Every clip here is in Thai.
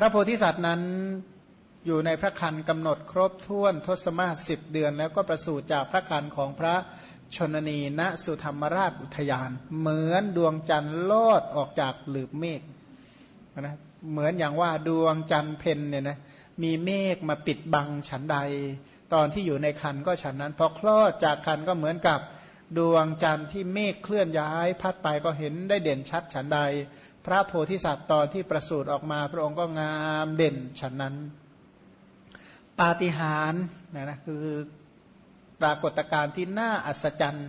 พระโพธิสัตว์นั้นอยู่ในพระคันกำหนดครบถ้วนทศมาศสิบเดือน แล้วก็ประสูติจากพระคันของพระชนนีณสุธรรมราชอุทยาน เหมือนดวงจันทร์ลอดออกจากหลืบเมฆนะเหมือนอย่างว่าดวงจันทร์เพนเนี่ยนะมีเมฆมาปิดบังฉันใด ตอนที่อยู่ในคันก็ฉันนั้นพอคลอดจากคันก็เหมือนกับดวงจันทร์ที่เมฆเคลื่อนย้าย พัดไปก็เห็นได้เด่นชัดฉันใด พระโพธิสัตว์ตอนที่ประสูติออกมาพระองค์ก็งามเด่นฉันนั้น ปาฏิหาริย์นะนะคือปรากฏการณ์ที่น่าอัศจรรย์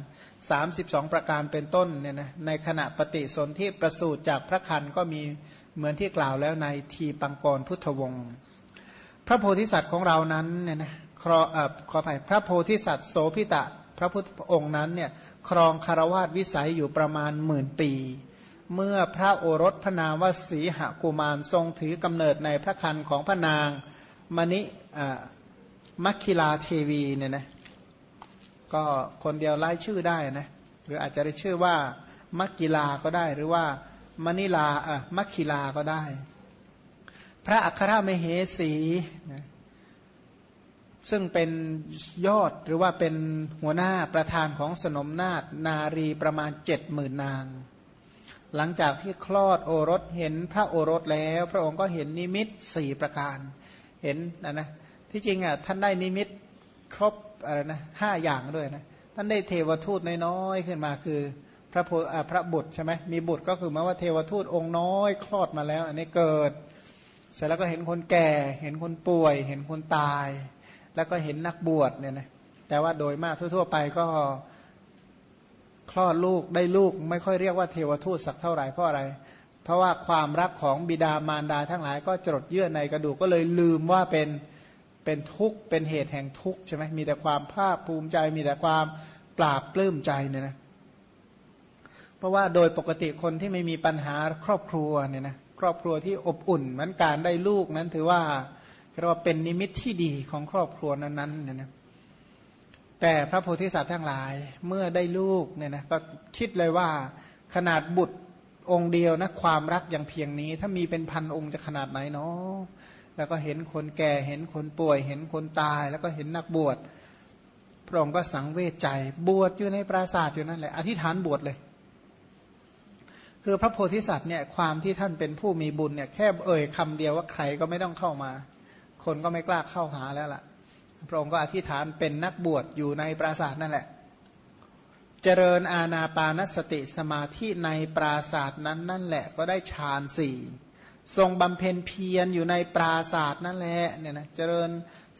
32 ประการเป็นต้นเนี่ยนะในขณะปฏิสนธิประสูติจากพระคันก็มีเหมือนที่กล่าวแล้วในทีปังกรพุทธวงศ์พระโพธิสัตว์ของเรานั้นเนี่ยนะขอขออภัยพระโพธิสัตว์โสพิตะพระพุทธองค์นั้นเนี่ยครองคารวาสวิสัยอยู่ประมาณหมื่นปี เมื่อพระโอรสพระนามว่าสีหกุมารทรงถือกำเนิดในพระคันของพระนางมณิมัคคิลาเทวีเนี่ยนะก็คนเดียวไล่ชื่อได้นะหรืออาจจะได้ชื่อว่ามัคคิลาก็ได้หรือว่ามณิลาอะมัคคิลาก็ได้ พระอัครมเหสีนะซึ่งเป็นยอดหรือว่าเป็นหัวหน้าประธานของสนมนาฏนารีประมาณเจ็ดหมื่นนาง หลังจากที่คลอดโอรสเห็นพระโอรสแล้ว พระองค์ก็เห็นนิมิตสี่ประการ เห็นนะนะที่จริงอะท่านได้นิมิตครบอะไรนะห้าอย่างด้วยนะท่านได้เทวทูตน้อยๆขึ้นมาคือพระโพพระบุตรใช่ไหมมีบุตรก็คือหมายว่าเทวทูตองค์น้อย คลอดมาแล้ว อันนี้เกิด เสร็จแล้วก็เห็นคนแก่ เห็นคนป่วย เห็นคนตาย แล้วก็เห็นนักบวชเนี่ยนะแต่ว่าโดยมากทั่ว ๆ ไปก็ คลอดลูกได้ลูกไม่ค่อยเรียกว่าเทวทูตสักเท่าไหร่เพราะอะไร เพราะว่าความรักของบิดามารดาทั้งหลายก็จดเยื่อในกระดูกก็เลยลืมว่าเป็นเป็นทุกข์เป็นเหตุแห่งทุกข์ใช่ไหมมีแต่ความภาคภูมิใจ มีแต่ความปราบปลื้มใจเนี่ยนะเพราะว่าโดยปกติคนที่ไม่มีปัญหาครอบครัวเนี่ยนะครอบครัวที่อบอุ่นมือนการได้ลูกนั้นถือว่าเรียกว่าเป็นนิมิตที่ดีของครอบครัวนั้นๆเนี่ยนะ แต่พระโพธิสัตว์ทั้งหลายเมื่อได้ลูกเนี่ยนะก็คิดเลยว่าขนาดบุตรองค์เดียวนะความรักอย่างเพียงนี้ ถ้ามีเป็นพันองค์จะขนาดไหนเนาะแล้วก็เห็นคนแก่เห็นคนป่วย เห็นคนตาย แล้วก็เห็นนักบวชพระองค์ก็สังเวชใจ บวชอยู่ในปราสาทอยู่นั่นแหละอธิษฐานบวชเลย คือพระโพธิสัตว์เนี่ยความที่ท่านเป็นผู้มีบุญเนี่ยแค่เอ่ยคำเดียวว่าใครก็ไม่ต้องเข้ามา คนก็ไม่กล้าเข้าหาแล้วล่ะ พระองค์ก็อธิษฐานเป็นนักบวชอยู่ในปราสาทนั่นแหละ เจริญอาณาปานสติสมาธิในปราศาสนั้นนั่นแหละก็ได้ฌานสี่ทรงบำเพ็ญเพียรอยู่ในปราศาสนั่นแหละเนี่ยนะเจริญ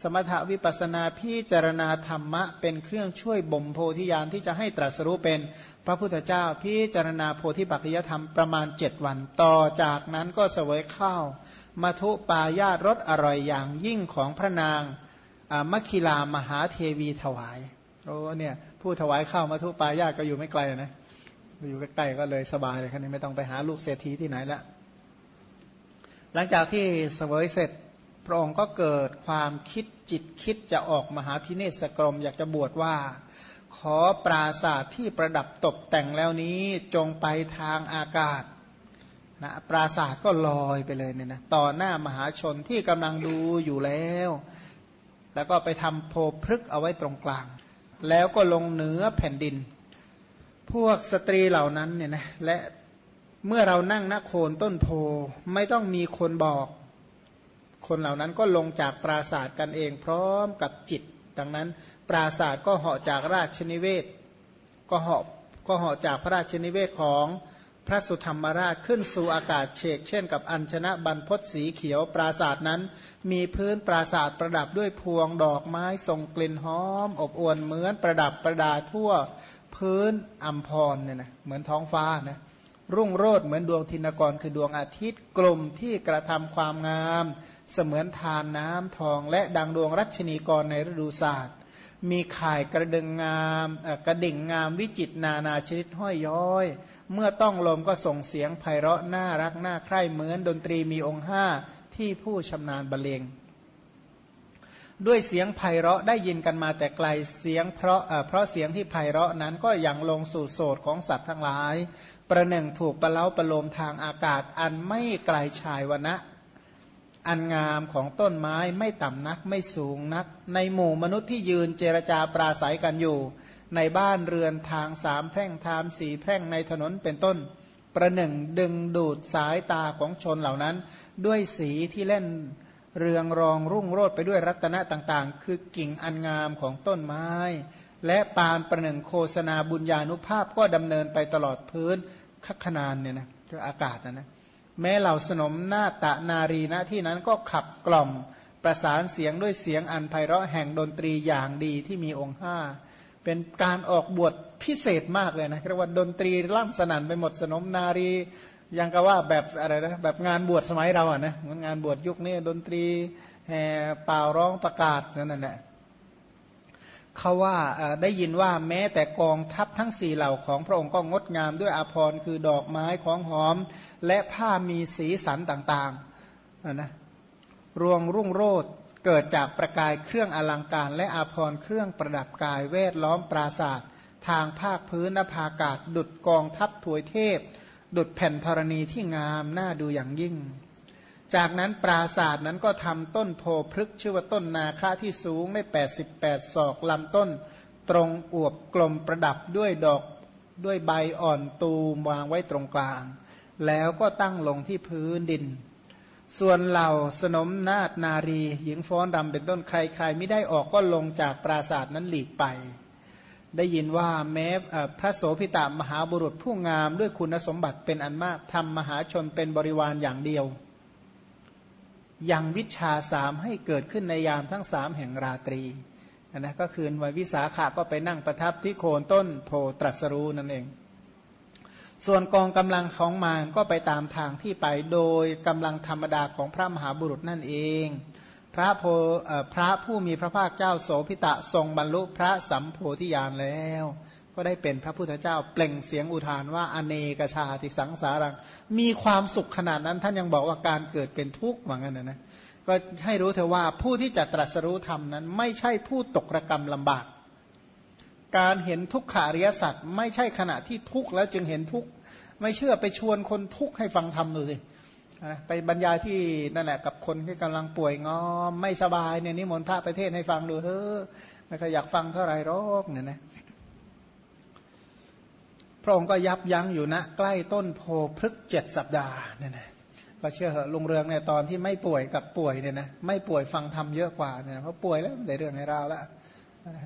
สมถวิปัสนาพิจารณาธรรมะ เป็นเครื่องช่วยบ่มโพธิญาณที่จะให้ตรัสรู้เป็นพระพุทธเจ้าพิจารณาโพธิปัจจยธรรมประมาณเจ็ดวัน ต่อจากนั้นก็เสวยข้าวมัทุปายาตรสอร่อยอย่างยิ่งของพระนาง มัคคิลามหาเทวีถวายโอ้เนี่ยผู้ถวายข้าวมัทุปายาตก็อยู่ไม่ไกลนะอยู่ใกล้ๆก็เลยสบายเลยคันนี้ไม่ต้องไปหาลูกเศรษฐีที่ไหนละหลังจากที่เสวยเสร็จพระองค์ก็เกิดความคิดจิตคิดจะออกมหาพิเนศกรม อยากจะบวชว่า ขอปราศาสตร์ที่ประดับตกแต่งแล้วนี้จงไปทางอากาศนะปราศาสตร์ก็ลอยไปเลยเนี่ยนะต่อหน้ามหาชนที่กำลังดูอยู่แล้ว แล้วก็ไปทำโพพฤกเอาไว้ตรงกลาง แล้วก็ลงเหนือแผ่นดิน พวกสตรีเหล่านั้นเนี่ยนะและเมื่อเรานั่งนักโคนต้นโพไม่ต้องมีคนบอก คนเหล่านั้นก็ลงจากปราศาสตร์กันเองพร้อมกับจิต ดังนั้นปราศาสตร์ก็เหาะจากราชนิเวศ ก็เหาะก็เหาะจากพระราชนิเวศของ พระสุธรรมราชขึ้นสู่อากาศเฉก เช่นกับอัญชนะบรรพศสีเขียวปราศาสตร์นั้น มีพื้นปราศาสตร์ประดับด้วยพวงดอกไม้ทรงกลิ่นหอม อบอวลเหมือนประดับประดาทั่วพื้นอัมพรเนี่ยนะเหมือนท้องฟ้านะรุ่งโรดเหมือนดวงทินกรคือดวงอาทิตย์กลมที่กระทำความงาม เสมือนทานน้ำทองและดังดวงรัชนีกรในฤดูศาสตร์ มีข่ายกระดึงงามกระดิ่งงามวิจิตนานาชนิดห้อยย้อย เมื่อต้องลมก็ส่งเสียงไพเราะน่ารักน่าใคร่เหมือนดนตรีมีองค์ห้าที่ผู้ชำนาญบรรเลงด้วยเสียงไพเราะได้ยินกันมาแต่ไกลเสียงเพราะเพราะเสียงที่ไพเราะนั้นก็ยังลงสู่โสดของสัตว์ทั้งหลาย ประหนึ่งถูกประเล้าประโลมทางอากาศอันไม่ไกลชายวันะ อันงามของต้นไม้ไม่ต่ำนักไม่สูงนัก ในหมู่มนุษย์ที่ยืนเจรจาปราศัยกันอยู่ ในบ้านเรือนทางสามแพร่งทามสี่แพร่งในถนนเป็นต้น ประหนึ่งดึงดูดสายตาของชนเหล่านั้น ด้วยสีที่เล่นเรืองรองรุ่งโรดไปด้วยรัตนะต่างๆ คือกิ่งอันงามของต้นไม้ และปานประหนึ่งโฆษณาบุญญาณุภาพก็ดำเนินไปตลอดพื้นคัขนานเนี่ยนะคืออากาศนะนะ แม้เหล่าสนมหน้าตะนารีณที่นั้นก็ขับกล่อมประสานเสียงด้วยเสียงอันไพเราะแห่งดนตรีอย่างดีที่มีองค์ห้าเป็นการออกบวชพิเศษมากเลยนะเรียกว่าดนตรีล่ำสนั่นไปหมดสนมนารียังก็ว่าแบบอะไรนะแบบงานบวชสมัยเราอะนะงานบวชยุคนี้ดนตรีแห่เป่าร้องประกาศนั่นแหละ เขาว่าได้ยินว่าแม้แต่กองทัพทั้งสี่เหล่าของพระองค์ก็งดงามด้วยอาภรณ์คือดอกไม้ของหอม และผ้ามีสีสันต่างๆนะรวงรุ่งโรดเกิดจากประกายเครื่องอลังการ และอาภรณ์เครื่องประดับกายเวทล้อมปราศาสตร์ทางภาคพื้นนภากาศ ดุดกองทัพถวยเทพ ดุดแผ่นธรณีที่งามน่าดูอย่างยิ่ง จากนั้นปราศาสตร์นั้นก็ทำต้นโพพฤกชื่อว่าต้นนาคาที่สูงได้ 88 ศอกลำต้น ตรงอวบกลมประดับด้วยดอกด้วยใบอ่อนตูมวางไว้ตรงกลาง แล้วก็ตั้งลงที่พื้นดิน ส่วนเหล่าสนมนาฏนารี หญิงฟ้อนรำเป็นต้นใครๆไม่ได้ออกก็ลงจากปราศาสตร์นั้นหลีกไป ได้ยินว่าแม้พระโสพิตามหาบุรุษผู้งามด้วยคุณสมบัติเป็นอันมากทำมหาชนเป็นบริวารอย่างเดียว ยังวิชาสามให้เกิดขึ้นในยามทั้งสามแห่งราตรีนะก็คืนวันวิสาขะก็ไปนั่งประทับที่โคนต้นโพตรัสรู้นั่นเอง ส่วนกองกำลังของมารก็ไปตามทางที่ไปโดยกำลังธรรมดาของพระมหาบุรุษนั่นเอง พระโพพระผู้มีพระภาคเจ้าโสพิตะทรงบรรลุพระสัมโพธิญาณแล้ว ก็ได้เป็นพระพุทธเจ้า เปล่งเสียงอุทานว่าอเนกชาติสังสารัง มีความสุขขนาดนั้น ท่านยังบอกว่าการเกิดเป็นทุกข์เหมือนกันนะนะก็ให้รู้เถอะว่าผู้ที่จะตรัสรู้ธรรมนั้น ไม่ใช่ผู้ตกระกรรมลำบาก การเห็นทุกขาริยสัตว์ไม่ใช่ขณะที่ทุกข์แล้วจึงเห็นทุกข์ไม่เชื่อไปชวนคนทุกข์ให้ฟังธรรมดูสิไปบรรยายที่นั่นแหละกับคนที่กำลังป่วยงอมไม่สบายเนี่ยนิมนต์พระประเทศให้ฟังดูเฮ้อไม่ค่อยอยากฟังเท่าไหร่หรอกเนี่ยนะ พระองค์ก็ยับยั้งอยู่ณใกล้ต้นโพพฤกเจ็ดสัปดาห์เนี่ยนะก็เชื่อเหอะลุงเรืองเนี่ยตอนที่ไม่ป่วยกับป่วยเนี่ยนะไม่ป่วยฟังธรรมเยอะกว่าเนี่ยเพราะป่วยแล้วได้เรื่องให้เราแล้ว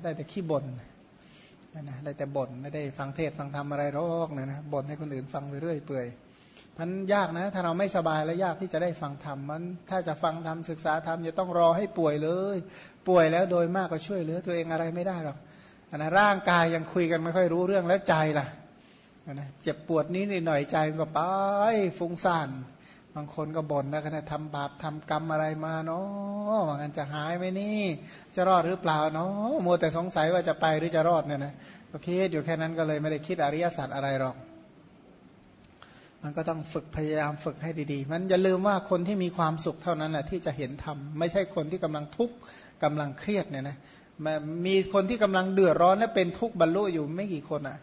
ได้แต่ขี้บ่นนะได้แต่บ่นไม่ได้ฟังเทศฟังธรรมอะไรหรอกเนี่ยนะบ่นให้คนอื่นฟังไปเรื่อยเปื่อยมันยากนะถ้าเราไม่สบายแล้วยากที่จะได้ฟังธรรมมันถ้าจะฟังธรรมศึกษาธรรมจะต้องรอให้ป่วยเลย ป่วยแล้วโดยมากก็ช่วยเหลือตัวเองอะไรไม่ได้หรอกนะร่างกายยังคุยกันไม่ค่อยรู้เรื่องแล้วใจล่ะ นะเจ็บปวดนี้หน่อยใจก็ไปฟุ้งซ่านบางคนก็บ่นนะขณะทำบาปทำกรรมอะไรมาเนาะว่างันจะหายไหมนี่ จะรอดหรือเปล่าเนาะมัวแต่สงสัยว่าจะไปหรือจะรอดเนี่ยนะก็คิดอยู่แค่นั้นก็เลยไม่ได้คิดอริยสัจอะไรหรอก มันก็ต้องฝึกพยายามฝึกให้ดีๆ มันอย่าลืมว่าคนที่มีความสุขเท่านั้นแหละที่จะเห็นธรรมไม่ใช่คนที่กำลังทุกข์กำลังเครียดเนี่ยนะมีคนที่กำลังเดือดร้อนและเป็นทุกข์บรรลุอยู่ไม่กี่คนอะ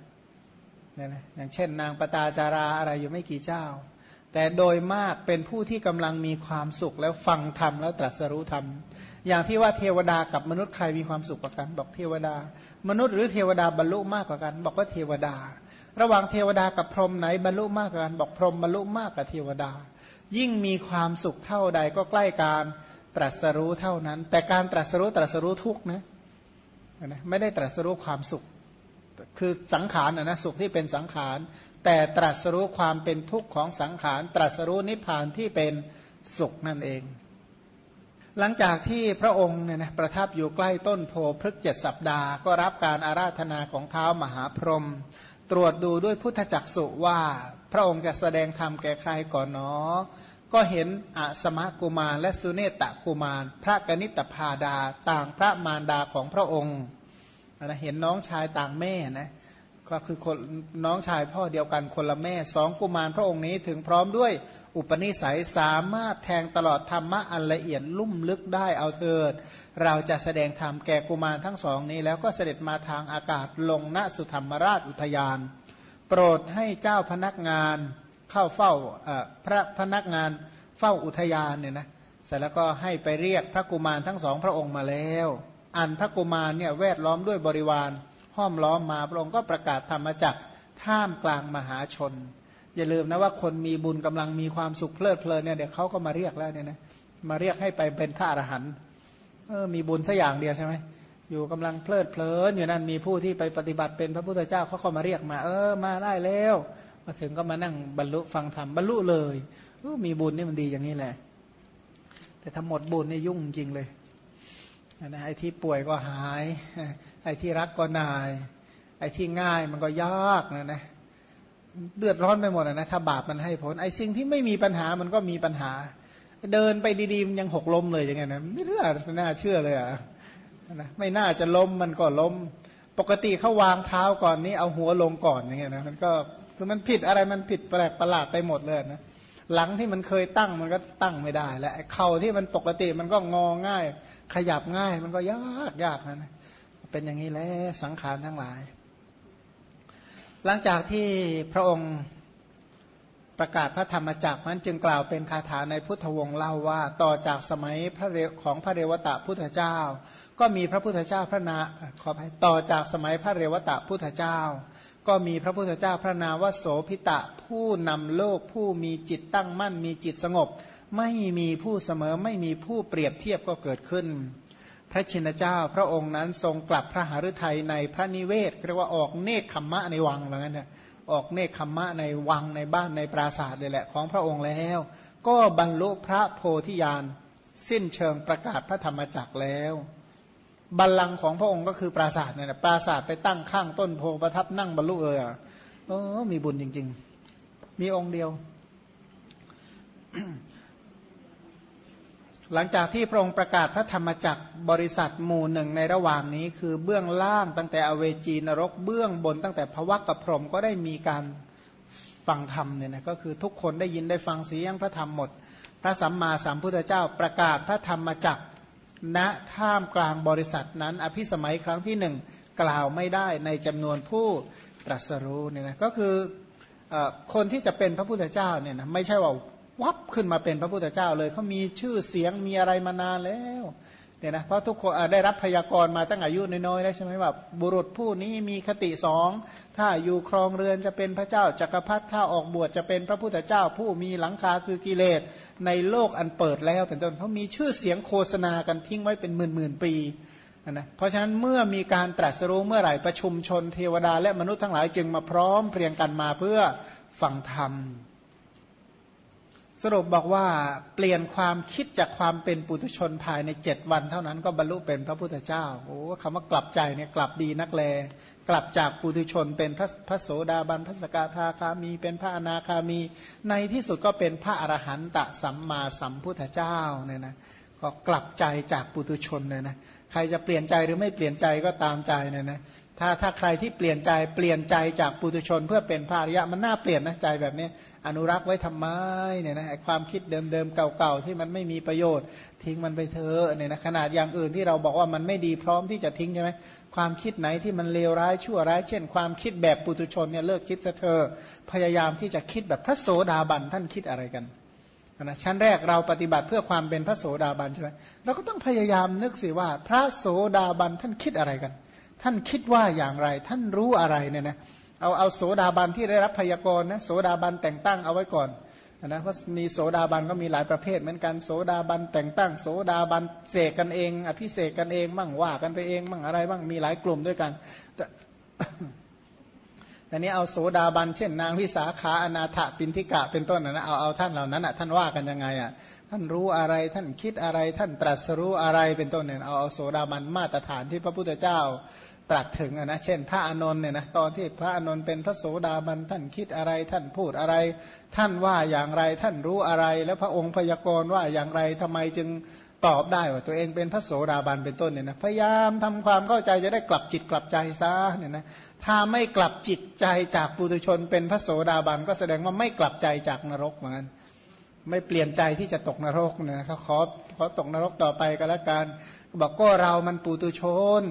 เนี่ยนะอย่างเช่น นางปตาจาราอะไรอยู่ไม่กี่เจ้า แต่โดยมากเป็นผู้ที่กำลังมีความสุขแล้วฟังธรรมแล้วตรัสรู้ธรรม อย่างที่ว่าเทวดากับมนุษย์ใครมีความสุขกว่ากัน บอกเทวดา มนุษย์หรือเทวดาบรรลุมากกว่ากัน บอกว่าเทวดา ระหว่างเทวดากับพรหมไหนบรรลุมากกว่ากันบอกพรหมบรรลุมากกว่าเทวดา ยิ่งมีความสุขเท่าใดก็ใกล้การตรัสรู้เท่านั้น แต่การตรัสรู้ตรัสรู้ทุกนะไม่ได้ตรัสรู้ความสุข คือสังขารนะสุขที่เป็นสังขาร แต่ตรัสรู้ความเป็นทุกข์ของสังขาร ตรัสรู้นิพพานที่เป็นสุขนั่นเอง หลังจากที่พระองค์เนี่ยนะประทับอยู่ใกล้ต้นโพพฤกเจ็ดสัปดาห์ ก็รับการอาราธนาของเท้ามหาพรหมตรวจดูด้วยพุทธจักสุว่าพระองค์จะแสดงธรรมแก่ใครก่อนเนาะก็เห็นอสมะกุมารและสุเนตตะกุมาร พระกนิตพาดาต่างพระมารดาของพระองค์ นะเห็นน้องชายต่างแม่นะก็คือคนน้องชายพ่อเดียวกันคนละแม่สองกุมารพระองค์นี้ถึงพร้อมด้วยอุปนิสัยสามารถแทงตลอดธรรมะอันละเอียดลุ่มลึกได้เอาเถิด เราจะแสดงธรรมแก่กุมารทั้งสองนี้ แล้วก็เสด็จมาทางอากาศลงณสุธรรมราชอุทยาน โปรดให้เจ้าพนักงานเข้าเฝ้าพระพนักงานเฝ้าอุทยานเนี่ยนะเสร็จแล้วก็ให้ไปเรียกพระกุมารทั้งสองพระองค์มาแล้ว อันพระกุมารเนี่ยแวดล้อมด้วยบริวารห้อมล้อมมาพระองค์ก็ประกาศธรรมจักท่ามกลางมหาชน อย่าลืมนะว่าคนมีบุญกำลังมีความสุขเพลิดเพลินเนี่ยเดี๋ยวเขาก็มาเรียกแล้วเนี่ยนะมาเรียกให้ไปเป็นพระอรหันต์เออมีบุญสักอย่างเดียวใช่ไหมอยู่กำลังเพลิดเพลินอยู่นั่นมีผู้ที่ไปปฏิบัติเป็นพระพุทธเจ้าเขาก็มาเรียกมา เออมาได้แล้ว มาถึงก็มานั่งบรรลุฟังธรรมบรรลุเลยออมีบุญนี่มันดีอย่างนี้แหละ แต่ถ้าหมดบุญนี่ยุ่งจริงเลย นะไอ้ที่ป่วยก็หาย ไอ้ที่รักก็นาย ไอ้ที่ง่ายมันก็ยากนะนะเดือดร้อนไปหมดนะถ้าบาปมันให้ผล ไอ้สิ่งที่ไม่มีปัญหามันก็มีปัญหา เดินไปดีๆมันยังหกล้มเลยอย่างเงี้ยนะไม่เรื่องน่าเชื่อเลยอะนะไม่น่าจะล้มมันก็ล้ม ปกติเขาวางเท้าก่อนนี้เอาหัวลงก่อนอย่างเงี้ยนะมันก็คือมันผิดอะไรมันผิดแปลกประหลาดไปหมดเลยนะ หลังที่มันเคยตั้งมันก็ตั้งไม่ได้ และเข่าที่มันปกติมันก็งอง่าย ขยับง่ายมันก็ยากยากนะเป็นอย่างนี้แหละสังขารทั้งหลาย หลังจากที่พระองค์ประกาศพระธรรมจักรนั้นจึงกล่าวเป็นคาถาในพุทธวงศ์เล่าว่าต่อจากสมัยพระเรของพระเรวตะพุทธเจ้า ก็มีพระพุทธเจ้าพระนาขออภัยต่อจากสมัยพระเรวตะพุทธเจ้า ก็มีพระพุทธเจ้าพระนามว่าโสพิตะผู้นำโลกผู้มีจิตตั้งมั่น มีจิตสงบ ไม่มีผู้เสมอไม่มีผู้เปรียบเทียบก็เกิดขึ้น พระชินเจ้าพระองค์นั้นทรงกลับพระหฤทัยในพระนิเวศเรียกว่าออกเนคขมมะในวังเหมือนกันนะออกเนคขมมะในวังในบ้านในปราสาทเลยแหละของพระองค์แล้ว ก็บรรลุพระโพธิญาณสิ้นเชิงประกาศพระธรรมจักรแล้ว บัลลังก์ของพระองค์ก็คือปราสาทเนี่ยปราสาทไปตั้งข้างต้นโพประทับนั่งบรรลุเลยอะโอ้มีบุญจริง ๆ มีองค์เดียว หลังจากที่พระองค์ประกาศพระธรรมจักรบริษัทหมู่หนึ่งในระหว่างนี้ คือเบื้องล่างตั้งแต่อเวจีนรก เบื้องบนตั้งแต่พวักกับพรมก็ได้มีการฟังธรรมเนี่ยนะก็คือทุกคนได้ยินได้ฟังเสียงพระธรรมหมด พระสัมมาสัมพุทธเจ้าประกาศพระธรรมจักร ณท่ามกลางบริษัทนั้น อภิสมัยครั้งที่หนึ่งกล่าวไม่ได้ในจำนวนผู้ตรัสรู้เนี่ยนะก็คือคนที่จะเป็นพระพุทธเจ้าเนี่ยนะไม่ใช่ว่าวับขึ้นมาเป็นพระพุทธเจ้าเลยเขามีชื่อเสียงมีอะไรมานานแล้ว เนี่ยนะเพราะทุกคนได้รับพยากรณ์มาตั้งอายุน้อยๆแล้วใช่ไหมว่าบุรุษผู้นี้มีคติสองถ้าอยู่ครองเรือนจะเป็นพระเจ้าจักรพรรดิถ้าออกบวชจะเป็นพระพุทธเจ้า ผู้มีหลังคาคือกิเลส ในโลกอันเปิดแล้วเป็นต้นเขามีชื่อเสียงโฆษณากันทิ้งไว้เป็นหมื่นๆปีนะเพราะฉะนั้นเมื่อมีการตรัสรู้เมื่อไหร่ประชุมชนเทวดาและมนุษย์ทั้งหลายจึงมาพร้อมเพรียงกันมาเพื่อฟังธรรม สรุปบอกว่าเปลี่ยนความคิดจากความเป็นปุถุชนภายในเจ็ดวันเท่านั้นก็บรรลุเป็นพระพุทธเจ้าโอ้คำว่ากลับใจเนี่ยกลับดีนักแล กลับจากปุถุชนเป็นพระพระโสดาบันพระสกทาคามี เป็นพระอนาคามี ในที่สุดก็เป็นพระอรหันตสัมมาสัมพุทธเจ้าเนี่ยนะก็กลับใจจากปุถุชนเนี่ยนะใครจะเปลี่ยนใจหรือไม่เปลี่ยนใจก็ตามใจเนี่ยนะ ถ้าถ้าใครที่เปลี่ยนใจเปลี่ยนใจจากปุถุชนเพื่อเป็นพระอริยะมันน่าเปลี่ยนนะใจแบบนี้ อนุรักษ์ไว้ทำไมเนี่ยนะความคิดเดิมๆเก่าๆที่มันไม่มีประโยชน์ ทิ้งมันไปเถอะเนี่ยนะขนาดอย่างอื่นที่เราบอกว่ามันไม่ดีพร้อมที่จะทิ้งใช่ไหมความคิดไหนที่มันเลวร้ายชั่วร้าย เช่น ความคิดแบบปุถุชนเนี่ยเลิกคิดซะเธอะพยายามที่จะคิดแบบพระโสดาบันท่านคิดอะไรกันนะชั้นแรกเราปฏิบัติเพื่อความเป็นพระโสดาบันใช่ไหมเราก็ต้องพยายามนึกสิว่าพระโสดาบันท่านคิดอะไรกัน ท่านคิดว่าอย่างไร ท่านรู้อะไรเนี่ยนะเอาเอาโสดาบันที่ได้รับพยากรณ์นะโสดาบันแต่งตั้งเอาไว้ก่อนนะเพราะมีโสดาบันก็มีหลายประเภทเหมือนกันโสดาบันแต่งตั้งโสดาบันเสกกันเอง อภิเสกกันเองบ้างว่ากันไปเองบ้างอะไรบ้างมีหลายกลุ่มด้วยกันแต่นี้เอาโสดาบันเช่น นางวิสาขาอนาถปินทิกะเป็นต้นนะเอาเอาท่านเหล่านั้นอะท่านว่ากันยังไงอะท่านรู้อะไรท่านคิดอะไรท่านตรัสรู้อะไรเป็นต้นเนี่ยเอาเอาโสดาบันมาตรฐานที่พระพุทธเจ้า ตรัสถึงนะเช่น พระอานนท์เนี่ยนะตอนที่พระอานนท์เป็นพระโสดาบันท่านคิดอะไรท่านพูดอะไร ท่านว่าอย่างไรท่านรู้อะไร แล้วพระองค์พยากรณ์ว่าอย่างไรทำไมจึงตอบได้ว่าตัวเองเป็นพระโสดาบันเป็นต้นเนี่ยนะพยายามทำความเข้าใจจะได้กลับจิตกลับใจซะเนี่ยนะถ้าไม่กลับจิตใจจากปุถุชนเป็นพระโสดาบันก็แสดงว่าไม่กลับใจจากนรกเหมือนกันไม่เปลี่ยนใจที่จะตกนรกเนี่ยนะเขาขอขอตกนรกต่อไปก็แล้วกันบอกก็เรามันปุตุชน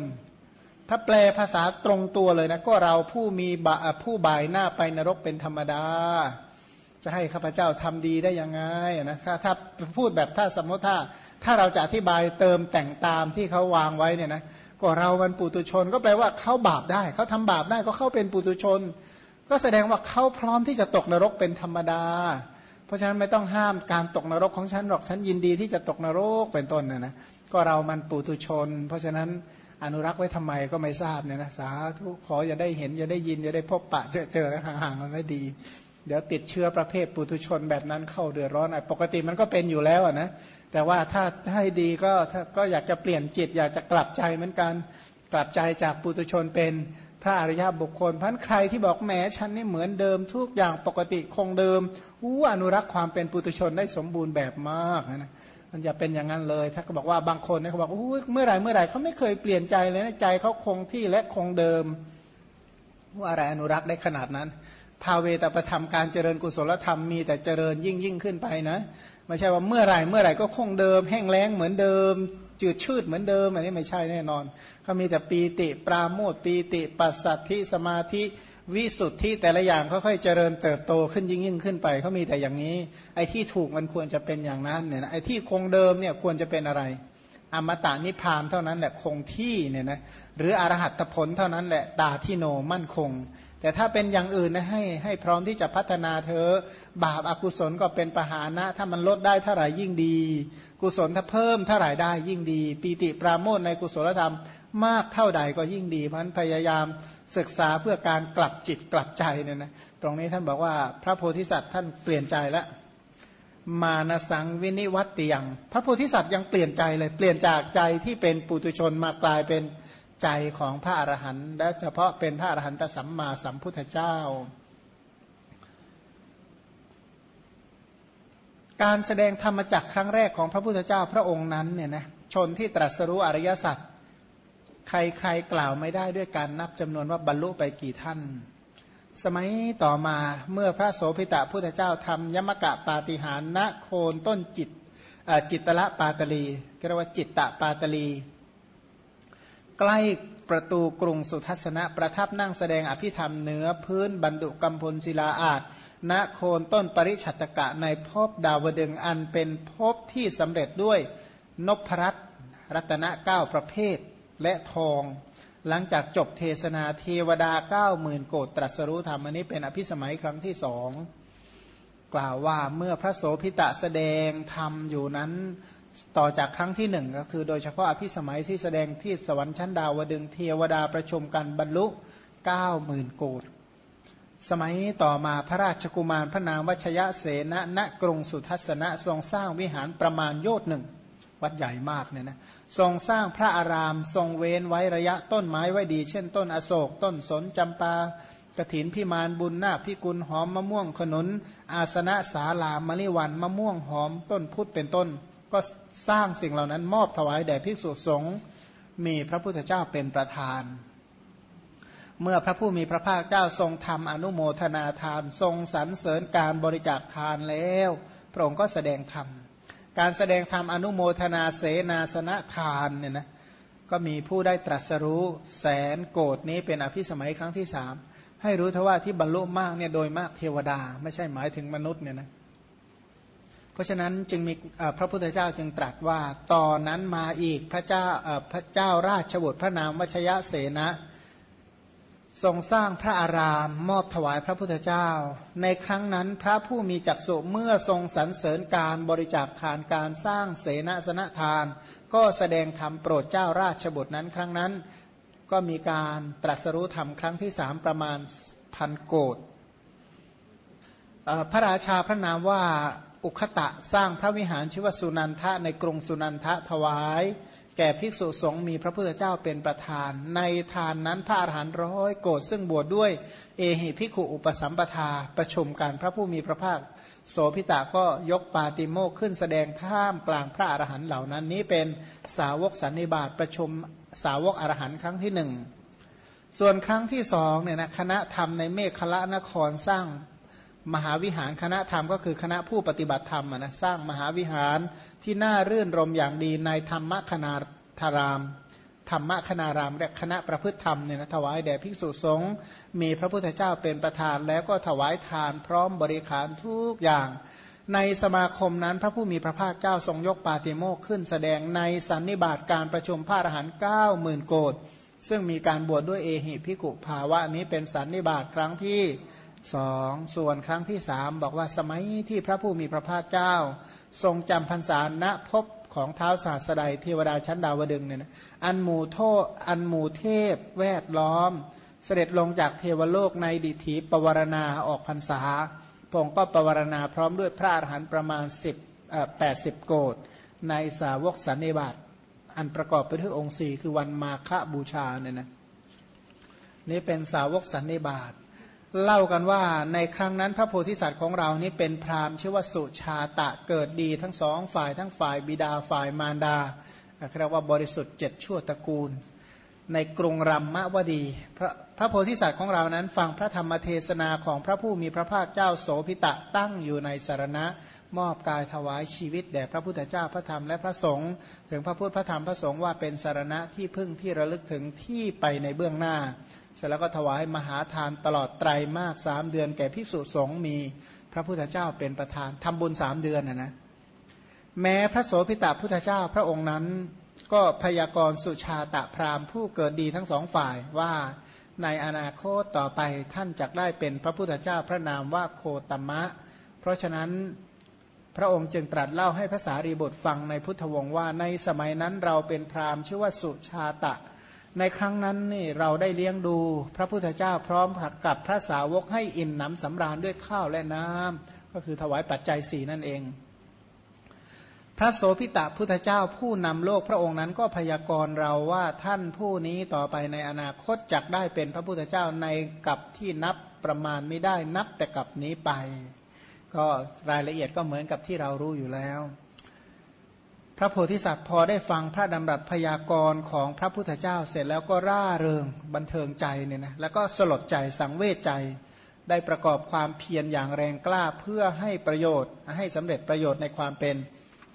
ถ้าแปลภาษาตรงตัวเลยนะ ก็เราผู้มีบาผู้บ่ายหน้าไปนรกเป็นธรรมดา จะให้ข้าพเจ้าทำดีได้ยังไงนะถ้าถ้าพูดแบบถ้าสมมติถ้า ถ้าเราจะอธิบายเติมแต่งตามที่เขาวางไว้เนี่ยนะก็เรามันปุตุชน ก็แปลว่าเขาบาปได้เขาทำบาปได้ก็เข้าเป็นปุตุชน ก็แสดงว่าเขาพร้อมที่จะตกนรกเป็นธรรมดา เพราะฉะนั้นไม่ต้องห้ามการตกนรกของฉันหรอกฉันยินดีที่จะตกนรกเป็นต้นนะนะก็เรามันปุตุชน เพราะฉะนั้น อนุรักษ์ไว้ทำไมก็ไม่ทราบเนี่ยนะสาธุขออย่าได้เห็นอย่าได้ยินอย่าได้พบปะเจอเจอแล้วห่างๆมันไม่ดี เดี๋ยวติดเชื้อประเภทปุตุชนแบบนั้นเข้าเดือดร้อนปกติมันก็เป็นอยู่แล้วนะแต่ว่าถ้าให้ดีก็ก็อยากจะเปลี่ยนจิต อยากจะกลับใจเหมือนกันกลับใจจากปุตุชนเป็นพระอริยบุคคลพันใครที่บอกแหมฉันนี่เหมือนเดิมทุกอย่างปกติคงเดิม อู้อนุรักษ์ความเป็นปุตุชนได้สมบูรณ์แบบมากนะมันจะเป็นอย่างนั้นเลย ถ้าเขาบอกว่าบางคนเนี่ยเขาบอกเมื่อไรเมื่อไรเขาไม่เคยเปลี่ยนใจเลยนะใจเขาคงที่และคงเดิมว่าอะไรอนุรักษ์ได้ขนาดนั้น ภาเวตประธรรมการเจริญกุศลธรรมมีแต่เจริญยิ่งยิ่งขึ้นไปนะไม่ใช่ว่าเมื่อไรเมื่อไรก็คงเดิม แห้งแล้งเหมือนเดิม จืดชืดเหมือนเดิมอันนี้ไม่ใช่แน่นอนเขามีแต่ปีติปราโมทปีติปัสสัทธิสมาธิวิสุทธิแต่ละอย่างค่อยๆเจริญเติบโตขึ้นยิ่งยิ่งขึ้นไปเขามีแต่อย่างนี้ ไอ้ที่ถูกมันควรจะเป็นอย่างนั้นเนี่ยนะไอ้ที่คงเดิมเนี่ยควรจะเป็นอะไร อมตะนิพพานเท่านั้นแหละคงที่เนี่ยนะหรืออรหัตผลเท่านั้นแหละตาที่โนมั่นคง แต่ถ้าเป็นอย่างอื่นนะให้ให้พร้อมที่จะพัฒนาเธอบาปอากุศลก็เป็นปหานะ ถ้ามันลดได้เท่าไหร่ยิ่งดี กุศลถ้าเพิ่มเท่าไหร่ได้ยิ่งดี ปีติปราโมทในกุศลธรรมมากเท่าใดก็ยิ่งดีเพราะนั้นพยายามศึกษาเพื่อการกลับจิตกลับใจเนี่ยนะตรงนี้ท่านบอกว่าพระโพธิสัตว์ท่านเปลี่ยนใจแล้วมานสังวินิวัตติยัง พระโพธิสัตว์ยังเปลี่ยนใจเลยเปลี่ยนจากใจที่เป็นปุตุชนมากลายเป็น ใจของพระอรหันต์และเฉพาะเป็นพระอรหันตสัมมาสัมพุทธเจ้า การแสดงธรรมจักครั้งแรกของพระพุทธเจ้าพระองค์นั้นเนี่ยนะชนที่ตรัสรู้อริยสัจใครๆกล่าวไม่ได้ด้วยการนับจำนวนว่าบรรลุไปกี่ท่าน สมัยต่อมาเมื่อพระโสพิตะพุทธเจ้าทำยมกะปาฏิหารณโคนต้นจิตจิตตละปาตลีเรียกว่าจิตตะปาตลี ใกล้ประตูกรุงสุทัศนะ ประทับนั่งแสดงอภิธรรมเหนือพื้นบรรดุกัมพลศิลาอาจณโคนต้นปริชัตกะในภพดาวดึงอันเป็นภพที่สำเร็จด้วยนพรัตรัตนเก้าประเภทและทอง หลังจากจบเทศนาเทวดาเก้าหมื่นโกดตรัสรู้ธรรมอันนี้เป็นอภิสมัยครั้งที่สองกล่าวว่าเมื่อพระโสพิตะแสดงธรรมอยู่นั้น ต่อจากครั้งที่หนึ่งก็คือโดยเฉพาะอภิสมัยที่แสดงที่สวรรค์ชั้นดาวดึงเทวดาประชุมกันบรรลุเก้าหมื่นโกดสมัยต่อมาพระราชกุมารพระนามวชยะเสนะณกรุงสุทัศนะทรงสร้างวิหารประมาณโยชน์หนึ่งวัดใหญ่มากเนี่ยนะทรงสร้างพระอาราม ทรงเว้นไว้ระยะต้นไม้ไว้ดี เช่นต้นอโศก ต้นสนจำปากระถินพิมานบุญนาพิกุลหอมมะม่วงขนุน อาสนะสาลามะลิวันมะม่วงหอมต้นพุทธเป็นต้น ก็สร้างสิ่งเหล่านั้นมอบถวายแด่ภิกษุสงฆ์มีพระพุทธเจ้าเป็นประธาน เมื่อพระผู้มีพระภาคเจ้าทรงทำอนุโมทนาทาน ทรงสรรเสริญการบริจาคทานแล้ว พระองค์ก็แสดงธรรม การแสดงธรรมอนุโมทนาเสนาสนะทานเนี่ยนะก็มีผู้ได้ตรัสรู้แสนโกดนี้เป็นอภิสมัยครั้งที่สามให้รู้ทว่าที่บรรลุมากเนี่ยโดยมากเทวดา ไม่ใช่หมายถึงมนุษย์เนี่ยนะ เพราะฉะนั้นจึงมีพระพุทธเจ้าจึงตรัสว่าตอนนั้นมาอีกพระเจ้าพระเจ้าราชบุตรพระนามวชยะเสนะทรงสร้างพระอารามมอบถวายพระพุทธเจ้า ในครั้งนั้นพระผู้มีจักษุเมื่อทรงสรรเสริญการบริจาคทานการสร้างเสนาสนะทาน ก็แสดงธรรมโปรดเจ้าราชบุตรนั้นครั้งนั้น ก็มีการตรัสรู้ธรรมครั้งที่สามประมาณพันโกดพระราชาพระนามว่า อุคตะสร้างพระวิหารชื่อว่าสุนันทะในกรุงสุนันทะถวาย แก่ภิกษุสงฆ์มีพระพุทธเจ้าเป็นประธาน ในทานนั้นพระอรหันต์ร้อยโกดซึ่งบวชดด้วย เอหิภิกขุอุปสัมปทาประชุมกันพระผู้มีพระภาค โสพิตาก็ยกปาติโมกขึ้นแสดงท่ามกลางพระอรหันต์เหล่านั้น นี้เป็นสาวกสันนิบาตประชุมสาวกอรหันต์ครั้งที่หนึ่งส่วนครั้งที่สองเนี่ยนะคณะธรรมในเมฆคละนครสร้าง มหาวิหารคณะธรรมก็คือคณะผู้ปฏิบัติธรรมนะสร้างมหาวิหารที่น่ารื่นรมอย่างดีในธรรมคณาธารามธรรมคณารามและคณะประพฤติธรรมเนี่ยนะถวายแด่ภิกษุสงฆ์มีพระพุทธเจ้าเป็นประธาน แล้วก็ถวายทานพร้อมบริขารทุกอย่าง ในสมาคมนั้นพระผู้มีพระภาคเจ้าทรงยกปาติโมกขึ้นแสดงในสันนิบาตการประชุมพระอรหันต์เก้าหมื่นโกดซึ่งมีการบวชดด้วยเอหิพิกุภาวะนี้เป็นสันนิบาตครั้งที่ สองส่วนครั้งที่สามบอกว่าสมัยที่พระผู้มีพระภาคเจ้า ทรงจำพรรษาณพบของเท้าศาสดาเทวดาชั้นดาวดึงเนี่ยนะอันหมู่โทษอันหมู่เทพ แวดล้อม เสด็จลงจากเทวโลกในดิถีปวารณาออกพรรษาพงก็ปวารณาพร้อมด้วยพระอรหันต์ประมาณ10 80โกดในสาวกสันนิบาตอันประกอบไปด้วยองค์สี่คือวันมาฆบูชาเนี่ยนะนี่เป็นสาวกสันนิบาต เล่ากันว่าในครั้งนั้นพระโพธิสัตว์ของเรานี้เป็นพราหมณ์ชื่อว่าสุชาตะเกิดดีทั้งสองฝ่ายทั้งฝ่ายบิดาฝ่ายมารดาเรียกว่าบริสุทธิ์เจ็ดชั่วตระกูล ในกรุงรัมมะวดีพระพระโพธิสัตว์ของเรานั้น ฟังพระธรรมเทศนาของพระผู้มีพระภาคเจ้าโสพิตะตั้งอยู่ในสารณะมอบกายถวายชีวิตแด่พระพุทธเจ้าพระธรรมและพระสงฆ์ถึงพระพุทธพระธรรมพระสงฆ์ว่าเป็นสารณะที่พึ่งที่ระลึกถึงที่ไปในเบื้องหน้า สร็จแล้วก็ถวายมหาทานตลอดไตรมาสสามเดือน แก่ภิกษุสงฆ์มีพระพุทธเจ้าเป็นประธานทำบุญสามเดือนนะนะแม้พระโสพิตาพุทธเจ้าพระองค์นั้น ก็พยากรณ์สุชาตะพราหมณ์ผู้เกิดดีทั้งสองฝ่ายว่าในอนาคตต่อไปท่านจะได้เป็นพระพุทธเจ้าพระนามว่าโคตมะ เพราะฉะนั้นพระองค์จึงตรัสเล่าให้ภาษารีบทฟังในพุทธวงศ์ว่าในสมัยนั้นเราเป็นพราหมณ์ชื่อว่าสุชาตะ ในครั้งนั้นนี่เราได้เลี้ยงดูพระพุทธเจ้าพร้อมกับพระสาวกให้อิ่มหนำสำราญด้วยข้าวและน้ำก็คือถวายปัจจัยสี่นั่นเอง พระโสพิตะพุทธเจ้าผู้นำโลกพระองค์นั้นก็พยากรณ์เราว่าท่านผู้นี้ต่อไปในอนาคตจักได้เป็นพระพุทธเจ้าในกับที่นับประมาณไม่ได้นับแต่กับนี้ไป ก็รายละเอียดก็เหมือนกับที่เรารู้อยู่แล้ว พระโพธิสัตว์พอได้ฟังพระดำรัสพยากรณ์ของพระพุทธเจ้าเสร็จแล้วก็ร่าเริงบันเทิงใจเนี่ยนะแล้วก็สลดใจสังเวชใจ ได้ประกอบความเพียรอย่างแรงกล้าเพื่อให้ประโยชน์ ให้สำเร็จประโยชน์ในความเป็น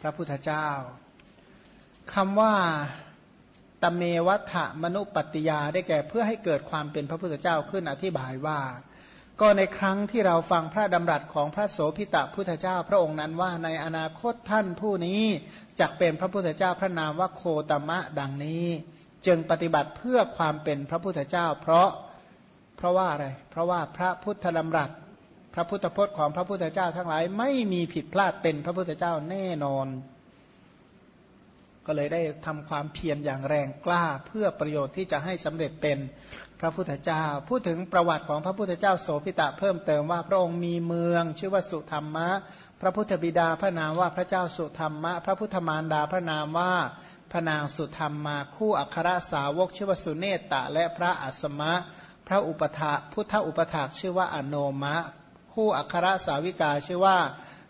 พระพุทธเจ้าคำว่าตเมวัฏมนุปปติยาได้แก่เพื่อให้เกิดความเป็นพระพุทธเจ้าขึ้นอธิบายว่า ก็ในครั้งที่เราฟังพระดำรัสของพระโสพิตะพุทธเจ้า พระองค์นั้นว่าในอนาคตท่านผู้นี้จะเป็นพระพุทธเจ้าพระนามว่าโคตมะดังนี้ จึงปฏิบัติเพื่อความเป็นพระพุทธเจ้า เพราะเพราะว่าอะไร เพราะว่าพระพุทธดำรัส พระพุทธพจน์ของพระพุทธเจ้าทั้งหลายไม่มีผิดพลาดเป็นพระพุทธเจ้าแน่นอน ก็เลยได้ทำความเพียรอย่างแรงกล้าเพื่อประโยชน์ที่จะให้สำเร็จเป็นพระพุทธเจ้า พูดถึงประวัติของพระพุทธเจ้าโสพิตะเพิ่มเติมว่าพระองค์มีเมือง ชื่อว่าสุธรรมะ พระพุทธบิดาพระนามว่าพระเจ้าสุธรรมะ พระพุทธมารดาพระนามว่าพระนางสุธรรมมาคู่อัครสาวก ชื่อว่าสุเนตตะและพระอัสมะ พระอุปถาพุทธอุปถากชื่อว่าอโนมะ คู่อัครสาวิกาชื่อว่า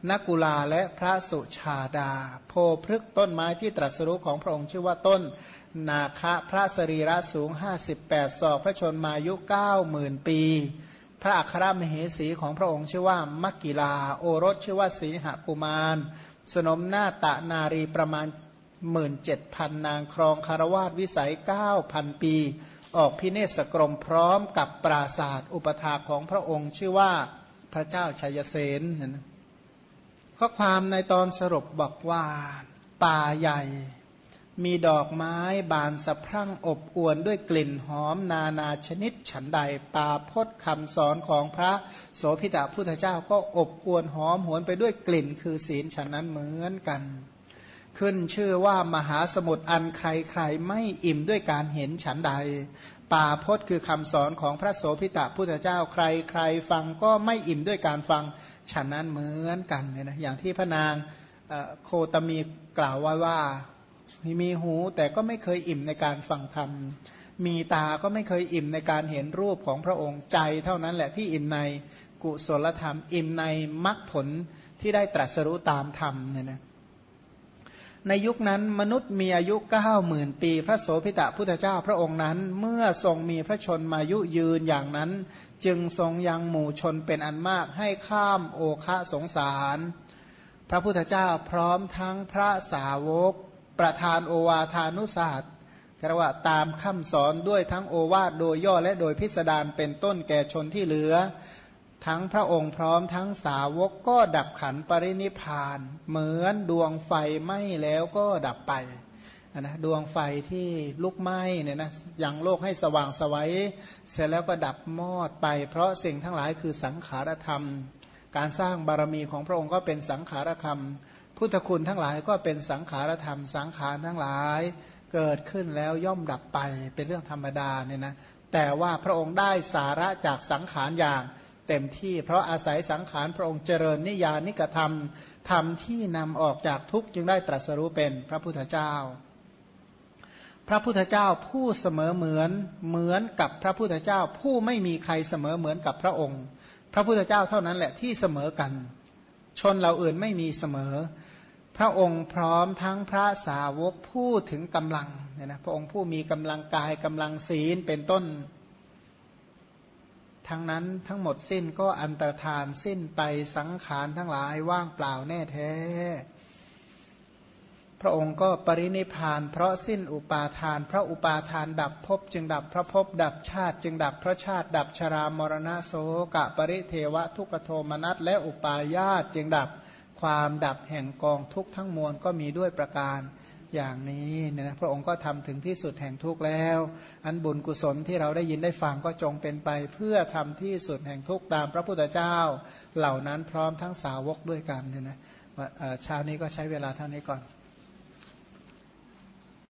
นักุลาและพระสุชาดา โพพฤกต้นไม้ที่ตรัสรู้ของพระองค์ชื่อว่าต้นนาคะพระสรีระสูง 58 ศอกพระชนมายุ 90,000 ปี พระอัครมเหสีของพระองค์ชื่อว่ามักกิลา โอรสชื่อว่าสีหกุมาร สนมหน้าตะนารีประมาณหมื่นเจ็ดพันนางครองคารวาสวิสัย 9,000 ปี ออกพิเนศกรมพร้อมกับปราศาสตร์อุปถาของพระองค์ชื่อว่าพระเจ้าชัยเสน ข้อความในตอนสรุปบอกว่า ป่าใหญ่ มีดอกไม้บานสะพรั่งอบอวนด้วยกลิ่นหอมนานาชนิดฉันใดป่าพดคำสอนของพระโสพิตาพุทธเจ้าก็อบอวนหอมหวนไปด้วยกลิ่นคือศีลฉันนั้นเหมือนกัน ขึ้นชื่อว่ามหาสมุทรอันใครใครไม่อิ่มด้วยการเห็นฉันใด ป่าพดคือคำสอนของพระโสพิตาพุทธเจ้าใครใครฟังก็ไม่อิ่มด้วยการฟังฉันนั้นเหมือนกันเนี่ยนะอย่างที่พระนางโคตมีกล่าวไว้ว่ามีหูแต่ก็ไม่เคยอิ่มในการฟังธรรม มีตาก็ไม่เคยอิ่มในการเห็นรูปของพระองค์ใจเท่านั้นแหละที่อิ่มในกุศลธรรม อิ่มในมรรคผลที่ได้ตรัสรู้ตามธรรมเนี่ยนะ ในยุคนั้นมนุษย์มีอายุเก้าหมื่นปี พระโสพิตะพุทธเจ้าพระองค์นั้น เมื่อทรงมีพระชนมายุยืนอย่างนั้น จึงทรงยังหมู่ชนเป็นอันมากให้ข้ามโอคะสงสาร พระพุทธเจ้าพร้อมทั้งพระสาวก ประธานโอวาทานุศาสตร์เรียกว่าตามคำสอนด้วยทั้งโอวาทโดยย่อและโดยพิสดารเป็นต้นแก่ชนที่เหลือ ทั้งพระองค์พร้อมทั้งสาวกก็ดับขันปรินิพาน เหมือนดวงไฟไหม้แล้วก็ดับไปนะดวงไฟที่ลุกไหม้เนี่ยนะยังโลกให้สว่างสวัยเสร็จแล้วก็ดับมอดไป เพราะสิ่งทั้งหลายคือสังขารธรรม การสร้างบารมีของพระองค์ก็เป็นสังขารธรรม พุทธคุณทั้งหลายก็เป็นสังขารธรรม สังขารทั้งหลาย เกิดขึ้นแล้วย่อมดับไปเป็นเรื่องธรรมดาเนี่ยนะแต่ว่าพระองค์ได้สาระจากสังขารอย่าง เต็มที่ เพราะอาศัยสังขารพระองค์เจริญนิยานิกธรรมธรรมที่นำออกจากทุกข์จึงได้ตรัสรู้เป็นพระพุทธเจ้า พระพุทธเจ้าผู้เสมอเหมือนเหมือนกับพระพุทธเจ้า ผู้ไม่มีใครเสมอเหมือนกับพระองค์ พระพุทธเจ้าเท่านั้นแหละที่เสมอกัน ชนเราอื่นไม่มีเสมอ พระองค์พร้อมทั้งพระสาวกพูดถึงกำลังเนี่ยนะพระองค์ผู้มีกำลังกายกำลังศีลเป็นต้น ทั้งนั้นทั้งหมดสิ้นก็อันตรธานสิ้นไปสังขารทั้งหลายว่างเปล่าแน่แท้ พระองค์ก็ปรินิพาน เพราะสิ้นอุปาทาน พระอุปาทานดับภพจึงดับพระภพดับชาติ จึงดับพระชาติดับชรามรณะโสกะปริเทวะทุกโทมนัสและอุปาญาตจึงดับความดับแห่งกองทุกทั้งมวลก็มีด้วยประการ อย่างนี้เนี่ยนะพระองค์ก็ทำถึงที่สุดแห่งทุกข์แล้ว อันบุญกุศลที่เราได้ยินได้ฟังก็จงเป็นไป เพื่อทำที่สุดแห่งทุกข์ตามพระพุทธเจ้า เหล่านั้นพร้อมทั้งสาวกด้วยกันเนี่ยนะเช้านี้ก็ใช้เวลาเท่านี้ก่อน